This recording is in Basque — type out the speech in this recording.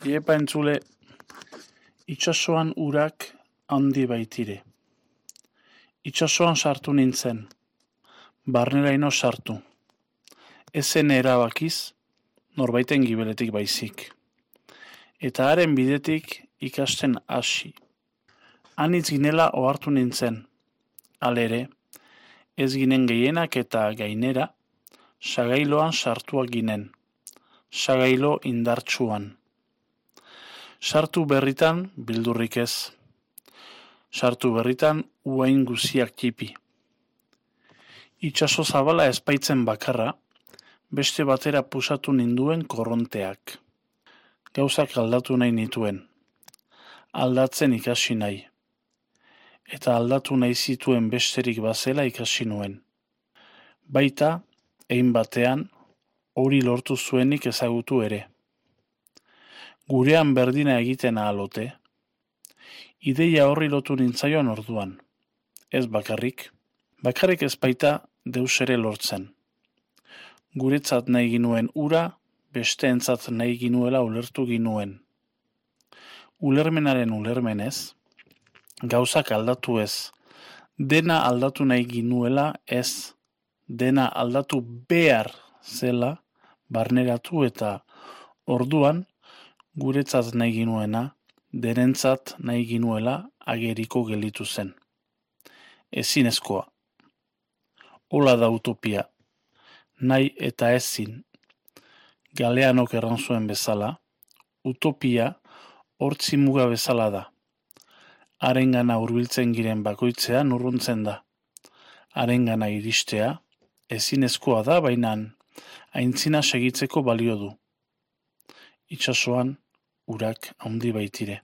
Iepa entzule, itxasoan urak handi baitire. Itxasoan sartu nintzen, barneraino sartu. Ezen erabakiz, norbaiten gibeletik baizik. Eta haren bidetik ikasten hasi. Anitz ginela ohartu nintzen, alere, ez ginen gehienak eta gainera, sagailoan sartuak ginen, sagailo indartsuan sartu berritan bildurrik ez. Sartu berritan uain guziak tipi. Itxaso zabala espaitzen bakarra, beste batera pusatu ninduen korronteak. Gauzak aldatu nahi nituen. Aldatzen ikasi nahi. Eta aldatu nahi zituen besterik bazela ikasi nuen. Baita, egin batean, hori lortu zuenik ezagutu ere gurean berdina egiten ahalote. Ideia horri lotu nintzaion orduan. Ez bakarrik, bakarrik ez baita deus ere lortzen. Guretzat nahi ginuen ura, beste entzat nahi ginuela ulertu ginuen. Ulermenaren ulermenez, gauzak aldatu ez, dena aldatu nahi ginuela ez, dena aldatu behar zela, barneratu eta orduan, guretzat nahi ginuena, derentzat nahi ginuela ageriko gelitu zen. Ezin eskoa. Ola da utopia. Nahi eta ezin. Galeanok erran zuen bezala, utopia hortzi muga bezala da. Arengana hurbiltzen giren bakoitzea nurruntzen da. Arengana iristea, ezin eskoa da, bainan, aintzina segitzeko balio du itsasoan urak handi baitire